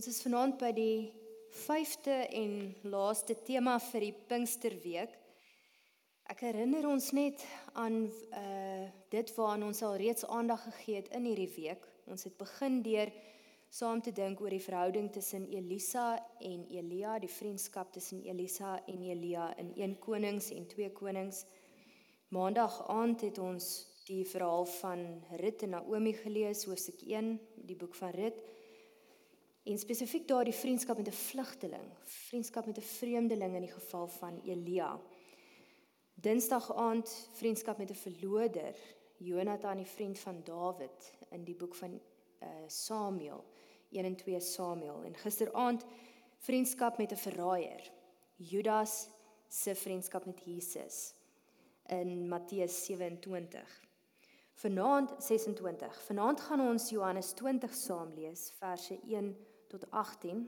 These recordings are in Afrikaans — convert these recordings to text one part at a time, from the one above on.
Ons is vanaand by die 5de en laaste tema vir die Pinksterweek. Ek herinner ons net aan uh dit waaraan ons al reeds aandag gegee het in hierdie week. Ons het begin deur saam te dink oor die verhouding tussen Elisa en Elia, die vriendskap tussen Elisa en Elia in 1 Konings en 2 Konings. Maandag aand het ons die verhaal van Rut en Naomi gelees, hoofstuk 1, die boek van Rut. En spesifiek daardie vriendskap met 'n vlugteling, vriendskap met 'n vreemdeling in die geval van Elia. Dinsdag aand vriendskap met 'n verloder, Jonathan die vriend van Dawid in die boek van uh, Samuel, 1 en 2 Samuel. En gisteraand vriendskap met 'n verraaier, Judas se vriendskap met Jesus in Matteus 27. Vanaand 26. Vanaand gaan ons Johannes 20 saam lees, verse 1 tot 18.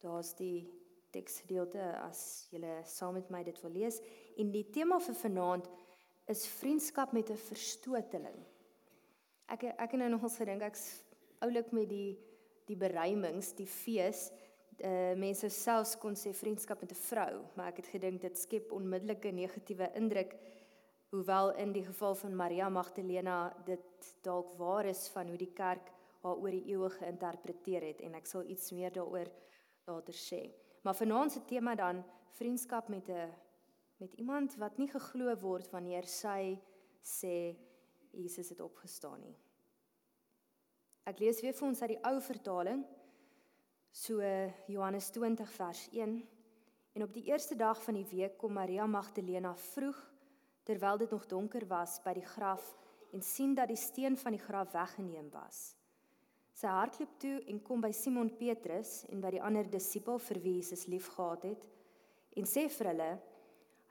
Daar's die teksgedeelte as jy saam met my dit wil lees en die tema vir vanaand is vriendskap met 'n verstoteling. Ek ek het nou nogal gedink ek's oulik met die die beruimings, die fees. Uh mense selfs kon sê vriendskap met 'n vrou, maar ek het gedink dit skep onmiddellike negatiewe indruk hoewel in die geval van Maria Magdalena dit dalk waar is van hoe die kerk haar oor die eeue geïnterpreteer het en ek sal iets meer daaroor later sê. Maar vanaand se tema dan vriendskap met 'n met iemand wat nie geglo word wanneer sy sê Jesus het opgestaan nie. Ek lees weer vir ons uit die ou vertaling. So Johannes 20 vers 1. En op die eerste dag van die week kom Maria Magdalena vroeg terwyl dit nog donker was by die graf en sien dat die steen van die graf weggeneem was. Sy hardloop toe en kom by Simon Petrus en by die ander disipel vir wie Jesus liefgehad het en sê vir hulle: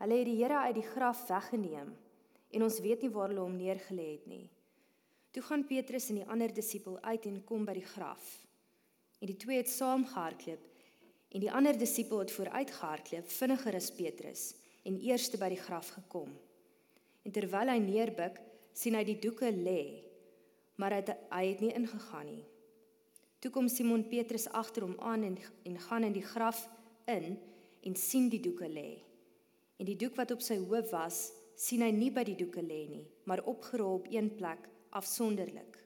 "Hulle het die Here uit die graf weggeneem en ons weet nie waar hulle hom neergelê het nie." Toe gaan Petrus en die ander disipel uit en kom by die graf. En die twee het saam gehardloop en die ander disipel het vooruit gehardloop vinniger as Petrus en eerste by die graf gekom. En terwyl hy neerbuk, sien hy die doeke lê, maar hy het, hy het nie ingegaan nie. Toe kom Simon Petrus agter hom aan en en gaan in die graf in en sien die doeke lê. En die doek wat op sy hoof was, sien hy nie by die doeke lê nie, maar opgerol op een plek afsonderlik.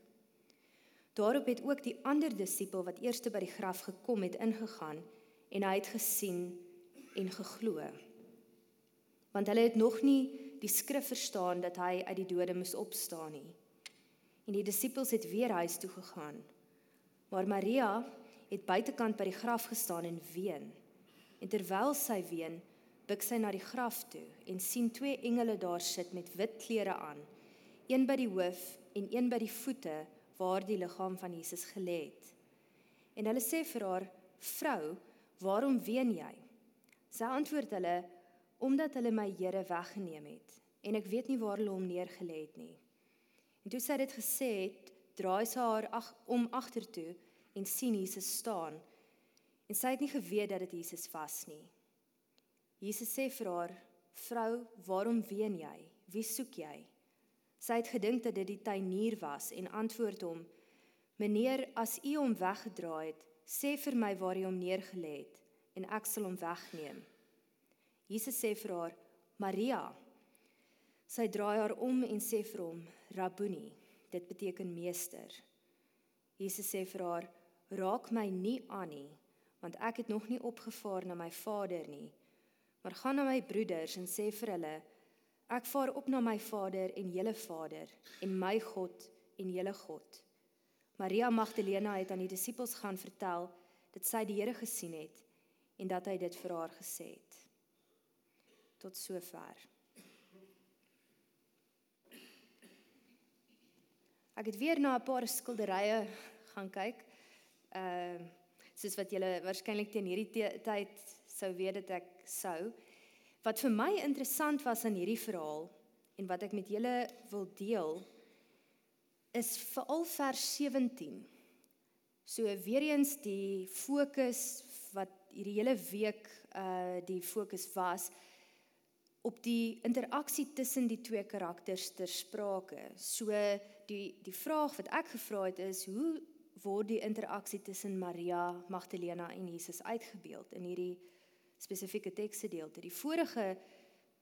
Daarop het ook die ander disipel wat eerste by die graf gekom het ingegaan en hy het gesien en geglo. Want hulle het nog nie die skrif verstaan dat hy uit die dode moes opstaan nie. En die disippels het weer huis toe gegaan. Maar Maria het buitekant by die graf gestaan en ween. En terwyl sy ween, buig sy na die graf toe en sien twee engele daar sit met wit klere aan, een by die hoof en een by die voete waar die liggaam van Jesus gelê het. En hulle sê vir haar: "Vrou, waarom ween jy?" Sy antwoord hulle: omdat hulle my Here weggeneem het en ek weet nie waar hulle hom neergelê het nie. En toe sy dit gesê het, draai sy haar ag om agtertoe en sien Jesus staan. En sy het nie geweet dat dit Jesus was nie. Jesus sê vir haar: "Vrou, waarom ween jy? Wie soek jy?" Sy het gedink dat dit die tuinier was en antwoord hom: "Meneer, as u hom weggedraai het, sê vir my waar hy hom neergelê het en ek sal hom wegneem." Jesus sê vir haar: "Maria." Sy draai haar om en sê vir hom: "Rabboni." Dit beteken meester. Jesus sê vir haar: "Raak my nie aan nie, want ek het nog nie opgevaar na my Vader nie. Maar gaan na my broeders en sê vir hulle: Ek vaar op na my Vader en julle Vader en my God en julle God." Maria Magdalena het aan die disippels gaan vertel dat sy die Here gesien het en dat hy dit vir haar gesê het tot sover. Ek het weer na 'n paar skilderye gaan kyk. Ehm uh, soos wat julle waarskynlik teen hierdie tyd sou weet dat ek sou. Wat vir my interessant was aan hierdie verhaal en wat ek met julle wil deel is veral vers 17. So weer eens die fokus wat hierdie hele week uh die fokus was op die interaksie tussen die twee karakters ter sprake. So die die vraag wat ek gevra het is hoe word die interaksie tussen Maria Magdalena en Jesus uitgebeeld in hierdie spesifieke teksgedeelte. Die vorige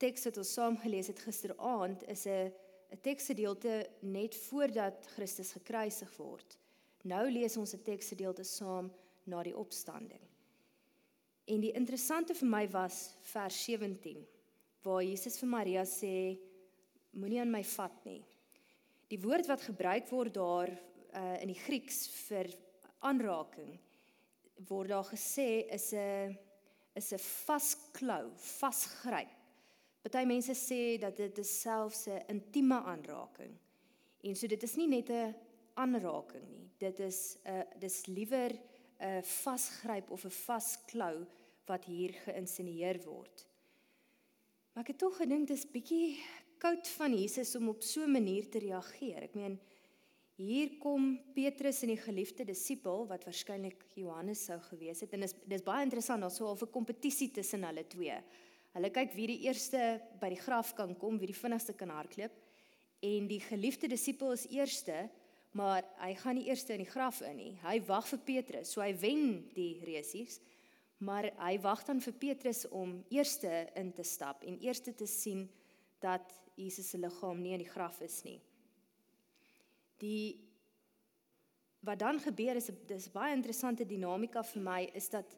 teks wat ons saam gelees het gisteraand is 'n 'n teksgedeelte net voordat Christus gekruisig word. Nou lees ons 'n teksgedeelte saam na die opstanding. En die interessante vir my was vers 17 waar Jesus vir Maria sê moenie aan my vat nie. Die woord wat gebruik word daar uh, in die Grieks vir aanraking word daar gesê is 'n is 'n vasklou, vasgryp. Party mense sê dat dit selfs 'n intieme aanraking. En so dit is nie net 'n aanraking nie. Dit is 'n uh, dis liewer 'n vasgryp of 'n vasklou wat hier geïnsinieer word. Maar ek het tog gedink dis bietjie koud van Jesus om op so 'n manier te reageer. Ek meen hier kom Petrus en die geliefde disipel wat waarskynlik Johannes sou gewees het en dis dis baie interessant daar's so 'n kompetisie tussen hulle twee. Hulle kyk wie die eerste by die graf kan kom, wie die vinnigste kan hardloop. En die geliefde disipel is eerste, maar hy gaan nie eerste in die graf in nie. Hy wag vir Petrus, so hy wen die resies. Maar hy wag dan vir Petrus om eerste in te stap en eerste te sien dat Jesus se liggaam nie in die graf is nie. Die wat dan gebeur is dis baie interessante dinamika vir my is dat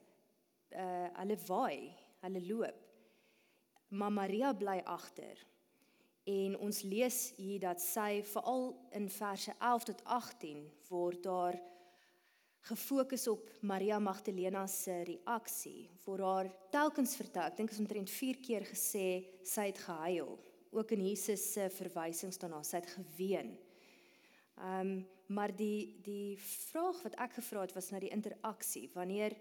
uh hulle waai, hulle loop. Maar Maria bly agter. En ons lees hier dat sy veral in verse 11 tot 18 word daar gefokus op Maria Magdalena se reaksie. Vir haar telkens vertel, ek dink is omtrent 4 keer gesê sy het gehuil ook in Jesus se verwysings daarna, sy het geween. Ehm um, maar die die vraag wat ek gevra het was na die interaksie. Wanneer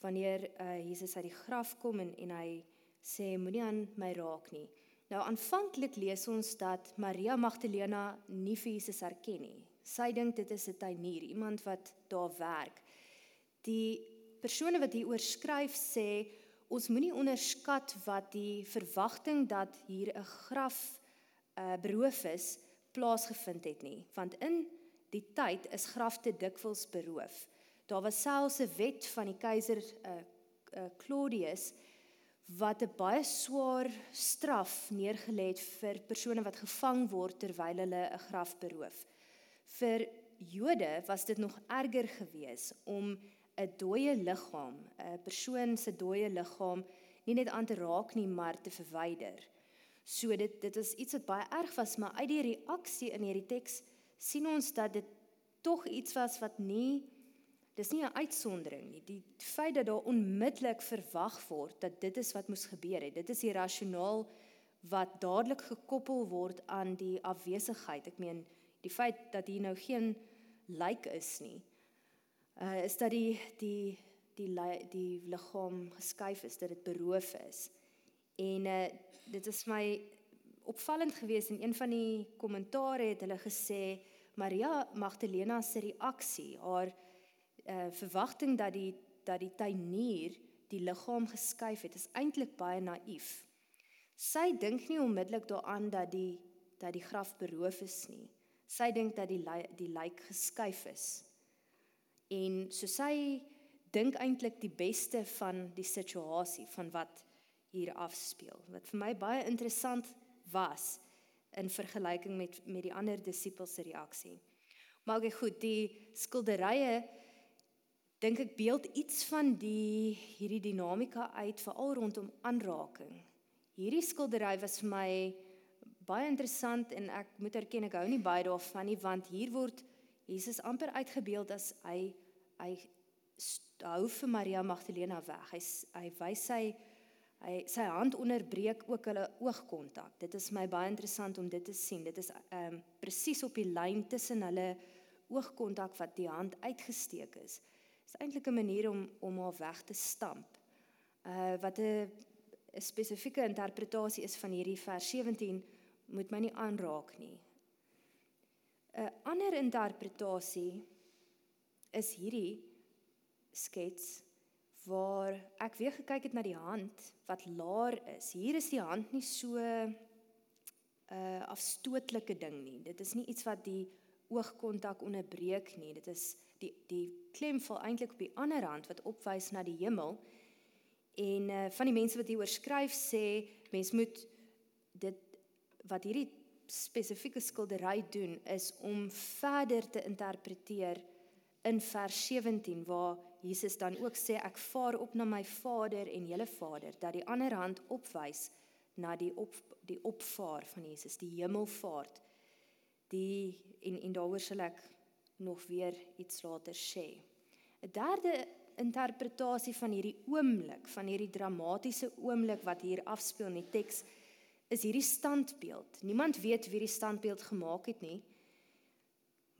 wanneer uh, Jesus uit die graf kom en en hy sê moenie aan my raak nie. Nou aanvanklik lees ons dat Maria Magdalena nie vir Jesus herken nie. Sy dink dit is 'n tuinier, iemand wat daar werk. Die persone wat hier oorskryf sê ons moenie onderskat wat die verwagting dat hier 'n graf uh beroof is plaasgevind het nie want in die tyd is grafte dikwels beroof daar was selfs 'n wet van die keiser uh, uh Claudius wat 'n baie swaar straf neergelê het vir persone wat gevang word terwyl hulle 'n graf beroof vir Jode was dit nog erger geweest om 'n dooie liggaam, 'n persoon se dooie liggaam nie net aan te raak nie, maar te verwyder. So dit dit is iets wat baie erg was, maar uit die reaksie in hierdie teks sien ons dat dit tog iets was wat nie dis nie 'n uitsondering nie. Die feit dat daar onmiddellik verwag word dat dit is wat moes gebeur het. Dit is die rasionaal wat dadelik gekoppel word aan die afwesigheid. Ek meen die feit dat hier nou geen lijk is nie uh is dat die die die die liggaam geskuif is, dat dit beroof is. En uh dit is my opvallend geweest in een van die kommentare het hulle gesê Maria Magdalena se reaksie, haar uh verwagting dat die dat die tuinier die liggaam geskuif het, is eintlik baie naïef. Sy dink nie onmiddellik daaraan dat die dat die graf beroof is nie. Sy dink dat die die lijk geskuif is en so sy dink eintlik die beste van die situasie van wat hier afspeel wat vir my baie interessant was in vergelyking met met die ander disippels se reaksie. Maar okay, goed, die skilderye dink ek beeld iets van die hierdie dinamika uit veral rondom aanraking. Hierdie skildery was vir my baie interessant en ek moet erken ek hou nie baie daarvan nie want hier word Jesus amper uitgebeeld as hy hy hou vir Maria Magdalena weg. Hy hy wys sy hy sy hand onderbreek ook hulle oogkontak. Dit is my baie interessant om dit te sien. Dit is ehm um, presies op die lyn tussen hulle oogkontak wat die hand uitgesteek is. Dit is eintlik 'n manier om om haar weg te stamp. Uh wat 'n 'n spesifieke interpretasie is van hierdie vers 17 moet my nie aanraak nie. 'n Ander interpretasie is hierdie skets waar ek weer gekyk het na die hand wat laar is. Hier is die hand nie so 'n uh, afstootlike ding nie. Dit is nie iets wat die oogkontak onderbreek nie. Dit is die die klem val eintlik op die ander hand wat opwys na die hemel. En uh, van die mense wat hier oorskryf sê mens moet wat hierdie spesifieke skildery doen is om verder te interpreteer in vers 17 waar Jesus dan ook sê ek vaar op na my Vader en julle Vader dat die ander hand opwys na die op die opvaar van Jesus die hemelvaart. Die en en daaroor sal ek nog weer iets later sê. 'n derde interpretasie van hierdie oomblik van hierdie dramatiese oomblik wat hier afspeel in die teks is hierdie standbeeld. Niemand weet wie die standbeeld gemaak het nie.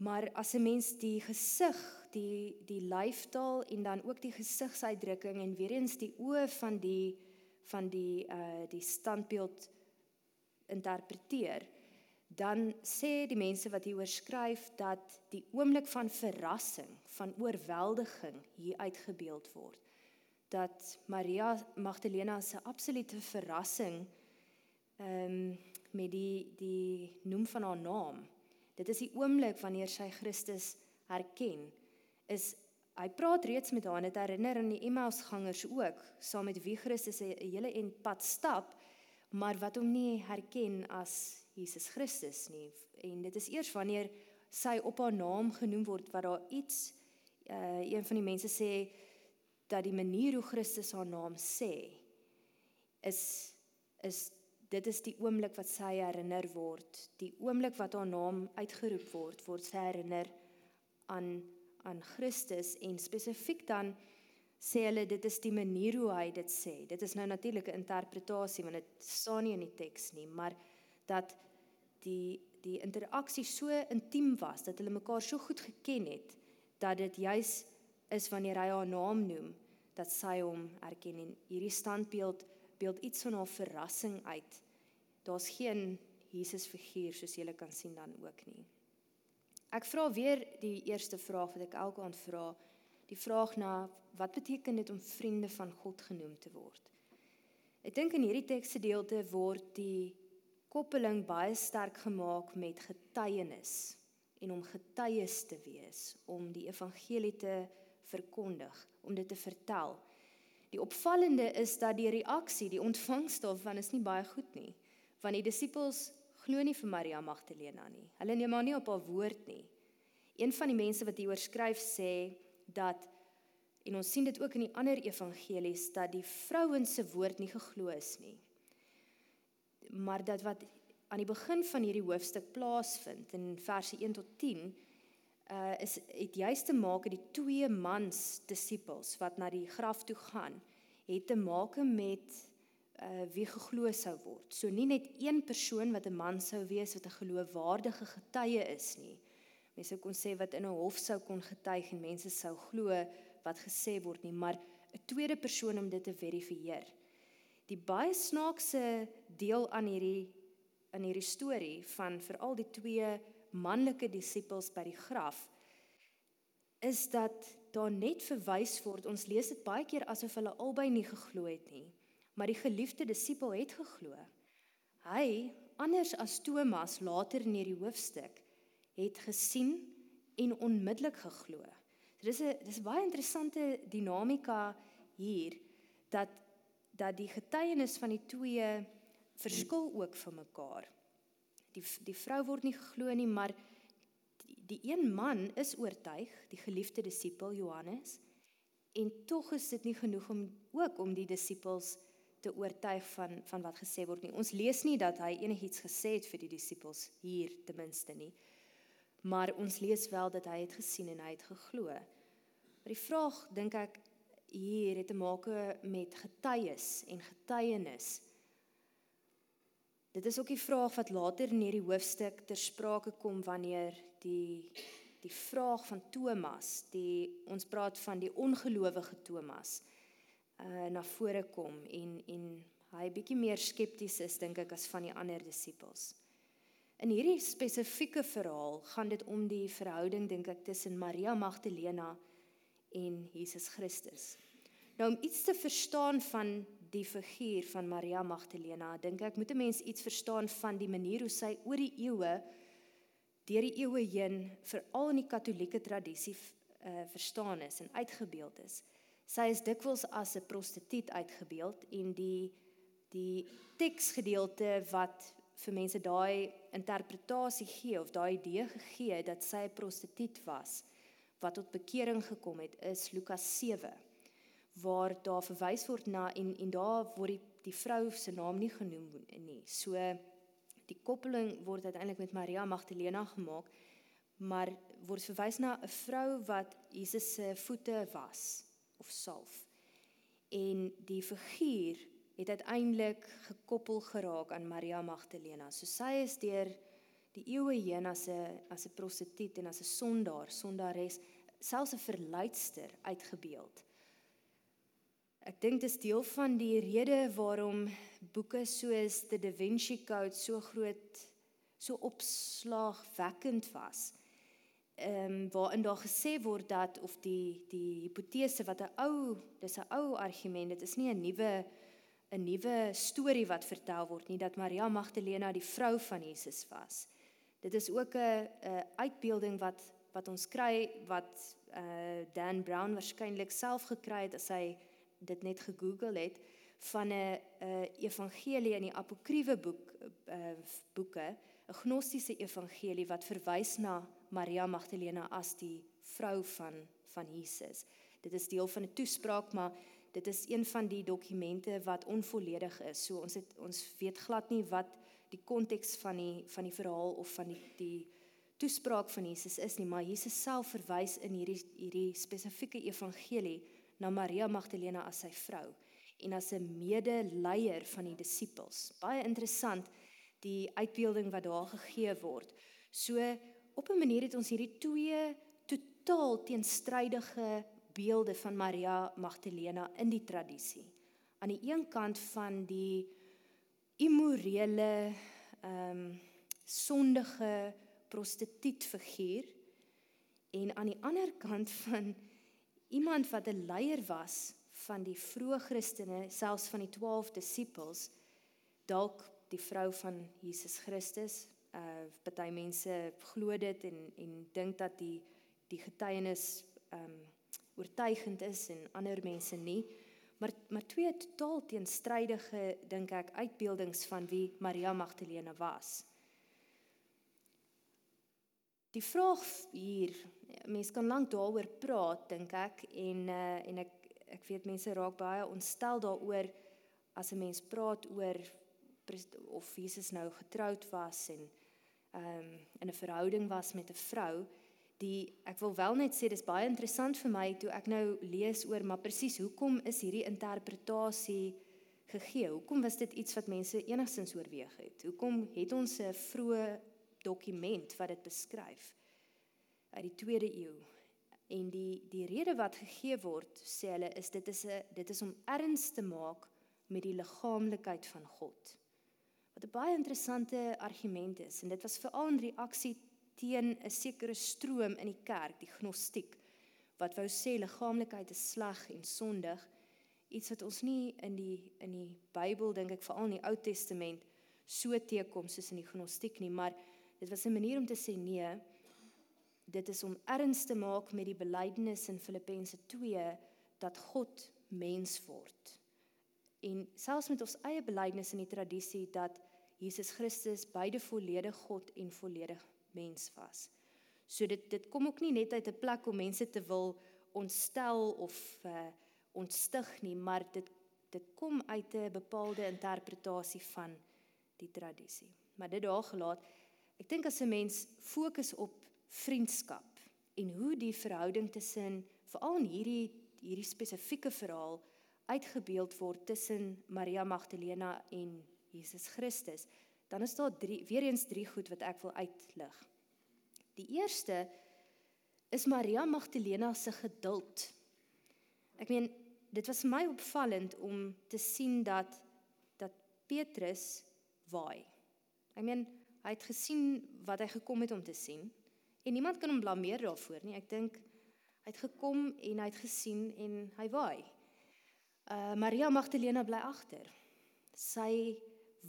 Maar as 'n mens die gesig, die die lyfstaal en dan ook die gesigsuitdrukking en weer eens die oë van die van die uh die standbeeld interpreteer, dan sê die mense wat hier oorskryf dat die oomblik van verrassing, van oorweldiging hier uitgebeeld word. Dat Maria Magdalena se absolute verrassing ehm um, met die die noem van haar naam. Dit is die oomblik wanneer sy Christus herken. Is hy praat reeds met haar en dit herinner aan die Emmausgangers ook, saam met wie Christus 'n hele en pad stap, maar wat hom nie herken as Jesus Christus nie. En dit is eers wanneer sy op haar naam genoem word wat daar iets uh een van die mense sê dat die manier hoe Christus haar naam sê is is dit is die oomblik wat sy herinner word, die oomblik wat haar naam uitgeroep word, word sy herinner aan aan Christus en spesifiek dan sê hulle dit is die manier hoe hy dit sê. Dit is nou natuurlik 'n interpretasie want dit staan nie in die teks nie, maar dat die die interaksie so intiem was dat hulle mekaar so goed geken het dat dit juis is wanneer hy haar naam noem dat sy hom erken en hierdie standbeeld beeld iets van haar verrassing uit. Daar's geen Jesus figuur soos jy kan sien dan ook nie. Ek vra weer die eerste vraag wat ek elke aand vra, die vraag na wat beteken dit om vriende van God genoem te word? Ek dink in hierdie teksgedeelte word die koppeling baie sterk gemaak met getuienis en om getuies te wees, om die evangelie te verkondig, om dit te vertel. Die opvallende is dat die reaksie, die ontvangs daarvan is nie baie goed nie. Want die disippels glo nie vir Maria Magdalena nie. Hulle neem haar nie op haar woord nie. Een van die mense wat hier oorskryf sê dat en ons sien dit ook in die ander evangelies dat die vrouens se woord nie geglo is nie. Maar dat wat aan die begin van hierdie hoofstuk plaasvind in verse 1 tot 10 uh is het juist te maak met die twee mans disippels wat na die graf toe gaan het te maak met uh wie geglo sou word. So nie net een persoon wat 'n man sou wees wat 'n geloofwaardige getuie is nie. Mense kon sê wat in 'n hof sou kon getuig en mense sou glo wat gesê word nie, maar 'n tweede persoon om dit te verifieer. Die baie snaakse deel aan hierdie in hierdie storie van veral die twee manlike disippels by die graf is dat daar net verwys word ons lees dit baie keer asof hulle albei nie geglo het nie maar die geliefde disipel het geglo. Hy anders as Thomas later in hierdie hoofstuk het gesien en onmiddellik geglo. So dis 'n dis baie interessante dinamika hier dat dat die getuienis van die twee verskil ook van mekaar die die vrou word nie geglo nie, maar die, die een man is oortuig, die geliefde disipel Johannes, en tog is dit nie genoeg om ook om die disippels te oortuig van van wat gesê word nie. Ons lees nie dat hy enigiets gesê het vir die disippels hier ten minste nie. Maar ons lees wel dat hy het gesien en hy het geglo. Maar die vraag dink ek hier het te maak met getuies en getuienis. Dit is ook die vraag wat later in hierdie hoofstuk ter sprake kom wanneer die die vraag van Thomas, die ons praat van die ongelowige Thomas, uh na vore kom en en hy bietjie meer skepties is dink ek as van die ander disippels. In hierdie spesifieke verhaal gaan dit om die verhouding dink ek tussen Maria Magdalena en Jesus Christus. Nou om iets te verstaan van die figuur van Maria Magdalena, dink ek moet 'n mens iets verstaan van die manier hoe sy oor die eeue deur die eeue heen veral in die katolieke tradisie uh, verstaan is en uitgebeeld is. Sy is dikwels as 'n prostituut uitgebeeld en die die teksgedeelte wat vir mense daai interpretasie gee of daai idee gegee dat sy 'n prostituut was wat tot bekering gekom het is Lukas 7 waar daar verwys word na en en daar word die die vrou se naam nie genoem nie. So die koppeling word uiteindelik met Maria Magdalena gemaak, maar word verwys na 'n vrou wat Jesus se voete was of salf. En die figuur het uiteindelik gekoppel geraak aan Maria Magdalena. So sy is deur die eeue heen as 'n as 'n prostituut en as 'n sondaar, sondares, selfs 'n verleidster uitgebeeld. Ek dink dis deel van die rede waarom boeke soos The Da Vinci Code so groot so opslaagwekkend was. Ehm um, waarin daar gesê word dat of die die hipotese wat 'n ou, dis 'n ou argument, dit is nie 'n nuwe 'n nuwe storie wat vertel word nie dat Maria Magdalena die vrou van Jesus was. Dit is ook 'n 'n uitbeelding wat wat ons kry wat uh Dan Brown waarskynlik self gekry het as hy dit net gegoogel het van 'n 'n evangelie in die apokriewe boek uh boeke, 'n gnostiese evangelie wat verwys na Maria Magdalena as die vrou van van Jesus. Dit is deel van 'n toespraak, maar dit is een van die dokumente wat onvolledig is. So ons het ons weet glad nie wat die konteks van die van die verhaal of van die die toespraak van Jesus is nie, maar Jesus self verwys in hierdie hierdie spesifieke evangelie na Maria Magdalena as sy vrou en as 'n medeleier van die disippels. Baie interessant die uitbeelding wat daar gegee word. So op 'n manier het ons hierdie twee totaal teenstrydige beelde van Maria Magdalena in die tradisie. Aan die een kant van die immorele ehm um, sondige prostituut figuur en aan die ander kant van iemand wat 'n leier was van die vroeë Christene, selfs van die 12 disippels, dalk die vrou van Jesus Christus. Uh party mense glo dit en en dink dat die die getuienis um, oortuigend is en ander mense nie. Maar maar twee totaal teenstrydige dink ek uitbeeldings van wie Maria Magdalena was. Die vraag hier, mense kan lank daaroor praat dink ek en uh, en ek ek weet mense raak baie ontstel daaroor as 'n mens praat oor of Jesus nou getroud was en ehm um, in 'n verhouding was met 'n vrou die ek wil wel net sê dis baie interessant vir my toe ek nou lees oor maar presies hoekom is hierdie interpretasie gegee? Hoekom was dit iets wat mense enigstens oorweeg het? Hoekom het ons 'n vroeë dokument wat dit beskryf uit die 2de eeu. En die die rede wat gegee word, sê hulle, is dit is 'n dit is om erns te maak met die liggaamlikheid van God. Wat 'n baie interessante argument is en dit was veral in reaksie teen 'n sekere stroom in die kerk, die gnostiek, wat wou sê liggaamlikheid is sleg en sondig, iets wat ons nie in die in die Bybel dink ek veral in die Ou Testament so teekom soos in die gnostiek nie, maar Dit was 'n manier om te sê nee. Dit is om erns te maak met die belydenis in Filippense 2 dat God mens word. En selfs met ons eie belydenis in die tradisie dat Jesus Christus beide volledig God en volledig mens was. So dit dit kom ook nie net uit 'n plek om mense te wil ontstel of uh ontstig nie, maar dit dit kom uit 'n bepaalde interpretasie van die tradisie. Maar dit daar gelaat Ek dink as 'n mens fokus op vriendskap en hoe die verhouding tussen veral in hierdie hierdie spesifieke verhaal uitgebeeld word tussen Maria Magdalena en Jesus Christus, dan is daar drie weer eens drie goed wat ek wil uitlig. Die eerste is Maria Magdalena se geduld. Ek meen, dit was my opvallend om te sien dat dat Petrus waai. Ek meen, Hy het gesien wat hy gekom het om te sien en niemand kan hom blameer daarvoor nie. Ek dink hy het gekom en hy het gesien en hy waai. Uh Maria Magdalena bly agter. Sy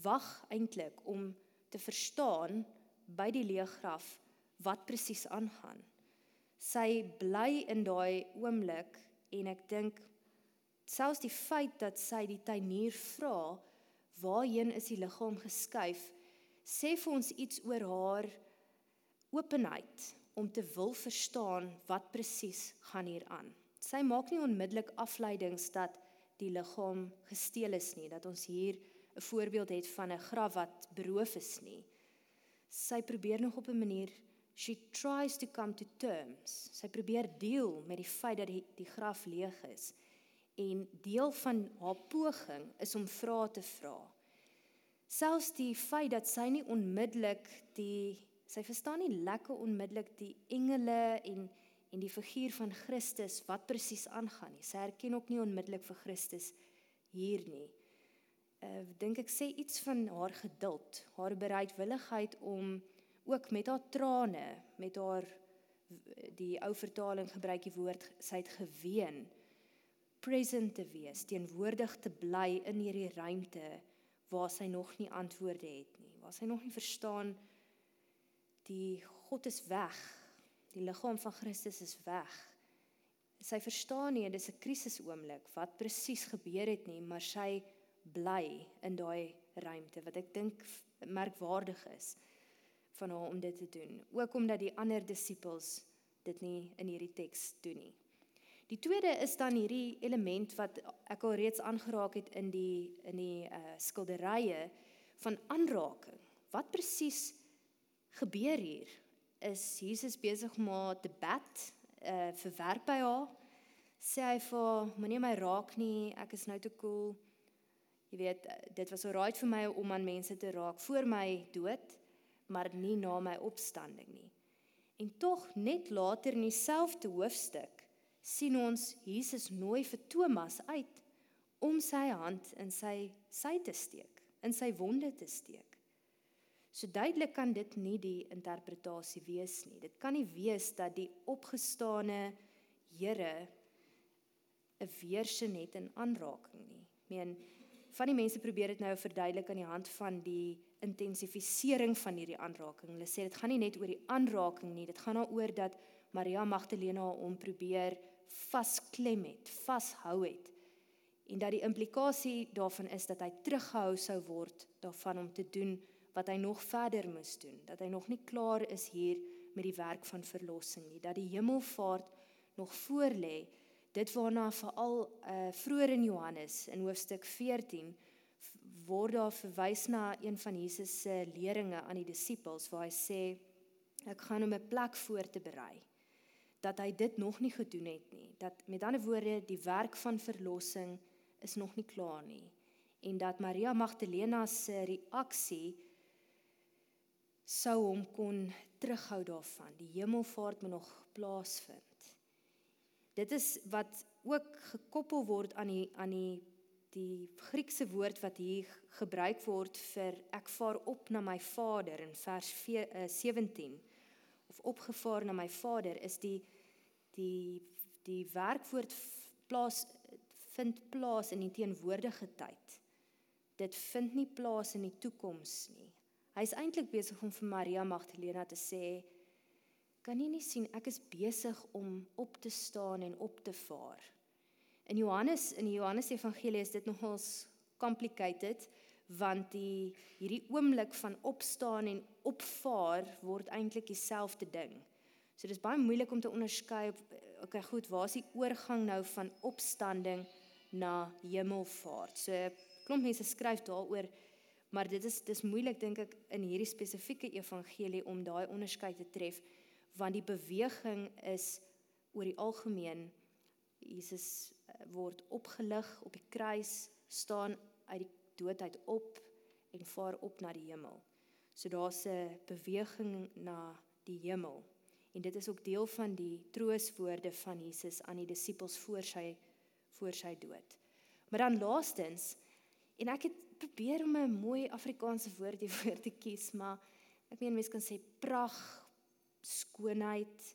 wag eintlik om te verstaan by die leë graf wat presies aangaan. Sy bly in daai oomblik en ek dink selfs die feit dat sy die tuinier vra waarheen is die liggaam geskuif sê vir ons iets oor haar openheid om te wil verstaan wat presies gaan hier aan. Sy maak nie onmiddellik afleidings dat die liggaam gesteel is nie, dat ons hier 'n voorbeeld het van 'n graf wat beroof is nie. Sy probeer nog op 'n manier she tries to come to terms. Sy probeer deel met die feit dat die die graf leeg is. En deel van haar poging is om vrae te vra. Selfs die feit dat sy nie onmiddellik die sy verstaan nie lekker onmiddellik die engele en en die figuur van Christus wat presies aangaan nie. Sy erken ook nie onmiddellik vir Christus hier nie. Uh dink ek sê iets van haar geduld, haar bereidwilligheid om ook met haar trane, met haar die ou vertaling gebruik die woord sy het geween present te wees, teenwoordig te bly in hierdie ruimte waar sy nog nie antwoorde het nie, waar sy nog nie verstaan die God is weg. Die liggaam van Christus is weg. Sy verstaan nie dis 'n krisis oomblik wat presies gebeur het nie, maar sy bly in daai ruimte wat ek dink merkwaardig is van haar om dit te doen. Ook omdat die ander disippels dit nie in hierdie teks doen nie. Die tweede is dan hierdie element wat ek al reeds aangeraak het in die in die uh skilderye van aanraking. Wat presies gebeur hier is Jesus besig om haar te bad, uh verwerp by haar. Sê hy vir moenie my raak nie, ek is nou te cool. Jy weet, dit was alright vir my om aan mense te raak voor my dood, maar nie na my opstanding nie. En tog net later in dieselfde hoofstuk sien ons Jesus nooi vir Thomas uit om sy hand in sy sy te steek, in sy wonde te steek. So duidelik kan dit nie die interpretasie wees nie. Dit kan nie wees dat die opgestane Here 'n weersin het in aanraking nie. Ek meen van die mense probeer dit nou verduidelik aan die hand van die intensifisering van hierdie aanraking. Hulle sê dit gaan nie net oor die aanraking nie, dit gaan daaroor dat Maria Magdalena hom probeer vasklem het, vashou het. En dat die implikasie daarvan is dat hy teruggehou sou word daarvan om te doen wat hy nog verder moes doen, dat hy nog nie klaar is hier met die werk van verlossing nie, dat die hemelvaart nog voor lê. Dit waarna veral uh vroeër in Johannes in hoofstuk 14 word daar verwys na een van Jesus se leringe aan die disippels waar hy sê ek gaan hom 'n plek voor te berei dat hy dit nog nie gedoen het nie dat met ander woorde die werk van verlossing is nog nie klaar nie en dat Maria Magdalena se reaksie sou hom kon terughou daarvan. Die hemelvaart moet nog plaasvind. Dit is wat ook gekoppel word aan die aan die die Griekse woord wat hier gebruik word vir ek vaar op na my Vader in vers 17 eh, of opgevaar na my Vader is die die die werkwoord plaas vind plaas in die teenwoordige tyd. Dit vind nie plaas in die toekoms nie. Hy's eintlik besig om vir Maria Magdalena te sê: "Kan jy nie sien ek is besig om op te staan en op te vaar?" In Johannes in die Johannes Evangelie is dit nogals complicated want die hierdie oomblik van opstaan en opvaar word eintlik dieselfde ding. So dis baie moeilik om te onderskei okay goed, waar is die oorgang nou van opstanding na hemelvaart? So klomp mense skryf daaroor Maar dit is dis moeilik dink ek in hierdie spesifieke evangelie om daai onderskeid te tref want die beweging is oor die algemeen Jesus eh, word opgelig op die kruis, staan uit die dood uit op en vaar op na die hemel. So daar's 'n beweging na die hemel. En dit is ook deel van die trooswoorde van Jesus aan die disippels voor sy voor sy dood. Maar dan laastens en ek het probeer om 'n mooi Afrikaanse woord hiervoor te kies, maar ek meen mense kan sê prag, skoonheid.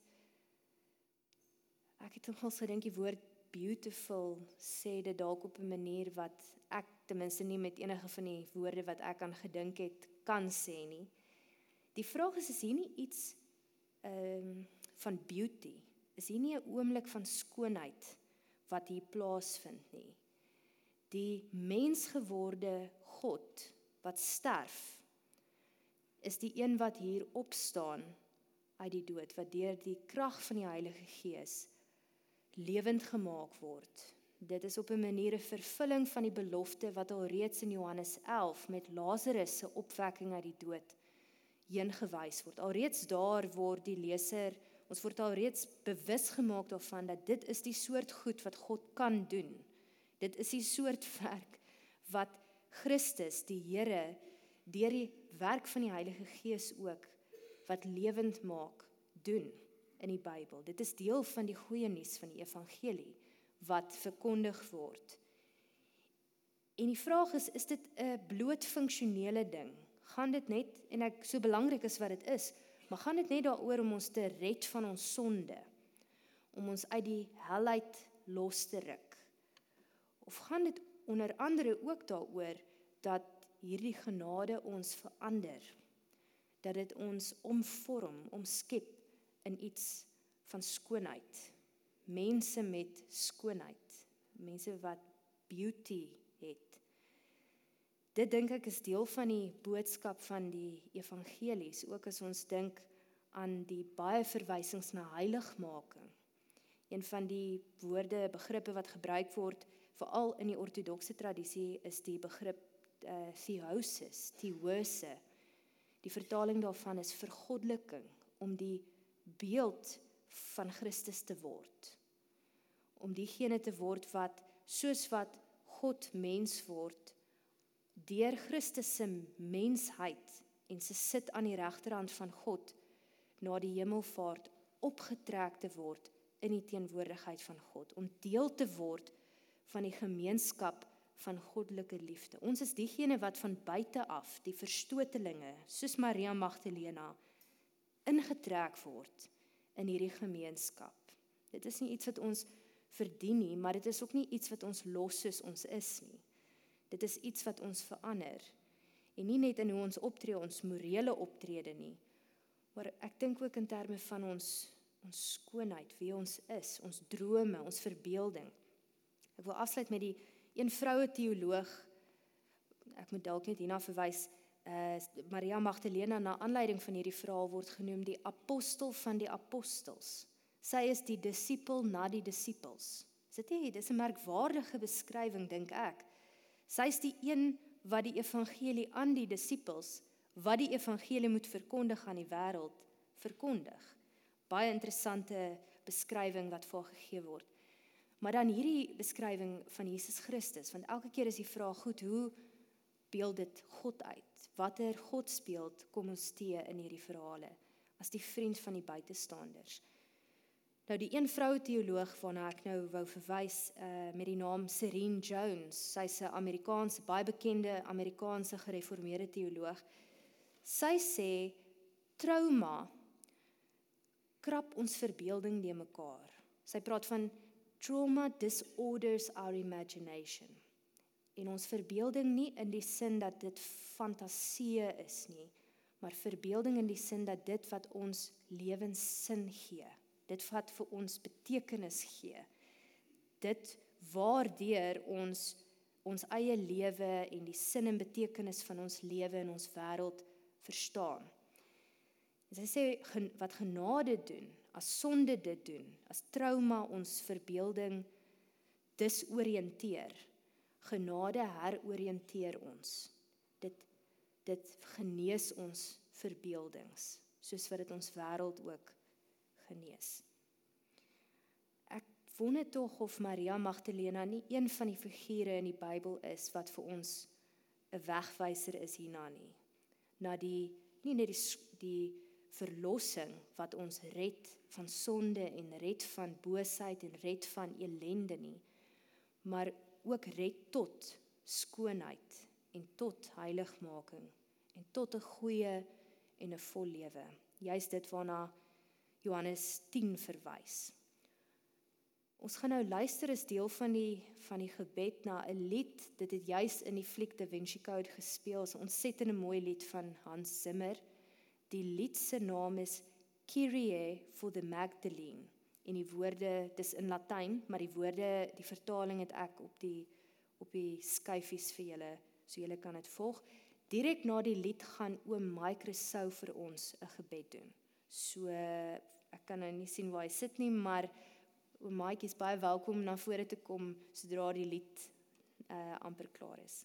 Ek het nogal gedink die woord beautiful sê dit dalk op 'n manier wat ek ten minste nie met enige van die woorde wat ek aan gedink het kan sê nie. Die vraag is is hier nie iets ehm um, van beauty? Is hier nie 'n oomblik van skoonheid wat hier plaasvind nie? Die mensgeworde God wat sterf is die een wat hier opstaan uit die dood wat deur die krag van die Heilige Gees lewend gemaak word. Dit is op 'n manier 'n vervulling van die belofte wat al reeds in Johannes 11 met Lazarus se opwekking uit die dood heen gewys word. Alreeds daar word die leser, ons word alreeds bewus gemaak daarvan dat dit is die soort goed wat God kan doen. Dit is die soort werk wat Christus, die Here, deur die werk van die Heilige Gees ook wat lewend maak, doen in die Bybel. Dit is deel van die goeie nuus van die evangelie wat verkondig word. En die vraag is, is dit 'n bloot funksionele ding? Gaan dit net en ek so belangrik is wat dit is, maar gaan dit net daaroor om ons te red van ons sonde? Om ons uit die hel uit los te ruk? Of gaan dit onder andere ook daaroor dat hierdie genade ons verander? Dat dit ons omvorm, omskep in iets van skoonheid. Mense met skoonheid, mense wat beauty het. Dit dink ek is deel van die boodskap van die evangelies, ook as ons dink aan die baie verwysings na heiligmaking. Een van die woorde, begrippe wat gebruik word veral in die ortodokse tradisie is die begrip uh, theosis, theose. Die vertaling daarvan is vergoddeliking om die beeld van Christus te word. Om diegene te word wat soos wat God mens word deur Christus se mensheid en se sit aan die regterhand van God na die hemelvaart opgetrek te word in die teenwoordigheid van God om deel te word van die gemeenskap van goddelike liefde. Ons is diegene wat van buite af, die verstotelinge, soos Maria Magdalena, ingetrek word in hierdie gemeenskap. Dit is nie iets wat ons verdien nie, maar dit is ook nie iets wat ons los soos ons is nie. Dit is iets wat ons verander. En nie net in hoe ons optree, ons morele optrede nie, maar ek dink ook in terme van ons ons skoonheid, wie ons is, ons drome, ons verbeelding. Ek wil afsluit met die een vroue teoloog ek moet dalk net hierna verwys uh Maria Magdalena na aanleiding van hierdie verhaal word genoem die apostel van die apostels. Sy is die disipel na die disippels. Is dit nie? Dis 'n merkwaardige beskrywing dink ek. Sy is die een wat die evangelie aan die disippels wat die evangelie moet verkondig aan die wêreld verkondig. Baie interessante beskrywing wat vir gegee word. Maar dan hierdie beskrywing van Jesus Christus, want elke keer is die vraag goed, hoe beeld dit God uit? watter godsbeeld kom ons te in hierdie verhale as die vriend van die buitestanders. Nou die een vroue teoloog waarna ek nou wou verwys uh met die naam Serene Jones, sy's 'n Amerikaanse baie bekende Amerikaanse gereformeerde teoloog. Sy sê trauma krap ons verbeelding de mekaar. Sy praat van trauma disorders our imagination en ons verbeelding nie in die sin dat dit fantasie is nie, maar verbeelding in die sin dat dit wat ons lewens sin gee, dit wat vir ons betekenis gee, dit waardeur ons ons eie lewe en die sin en betekenis van ons lewe in ons wêreld verstaan. En sy sê wat genade doen, as sonde dit doen, as trauma ons verbeelding disoriënteer, Genade heroriënteer ons. Dit dit genees ons verbeeldings, soos wat dit ons wêreld ook genees. Ek wonder tog of Maria Magdalena nie een van die figure in die Bybel is wat vir ons 'n wegwyser is hierna nie. Na die nie net die die verlossing wat ons red van sonde en red van boosheid en red van elende nie, maar ook red tot skoonheid en tot heiligmaking en tot 'n goeie en 'n vol lewe. Juist dit waarna Johannes 10 verwys. Ons gaan nou luister as deel van die van die gebed na 'n lied. Dit het juis in die fliek Da Vinci Code gespeel. 'n Ontsettende mooi lied van Hans Zimmer. Die lied se naam is Kyrie for the Magdalene. En die woorde, dis in Latyn, maar die woorde, die vertaling het ek op die op die skyfies vir julle, so julle kan dit volg. Direk na die lied gaan oom Mike Resou vir ons 'n gebed doen. So ek kan nou nie sien waar hy sit nie, maar Oom Maatjie is baie welkom na vore te kom sodra die lied uh amper klaar is.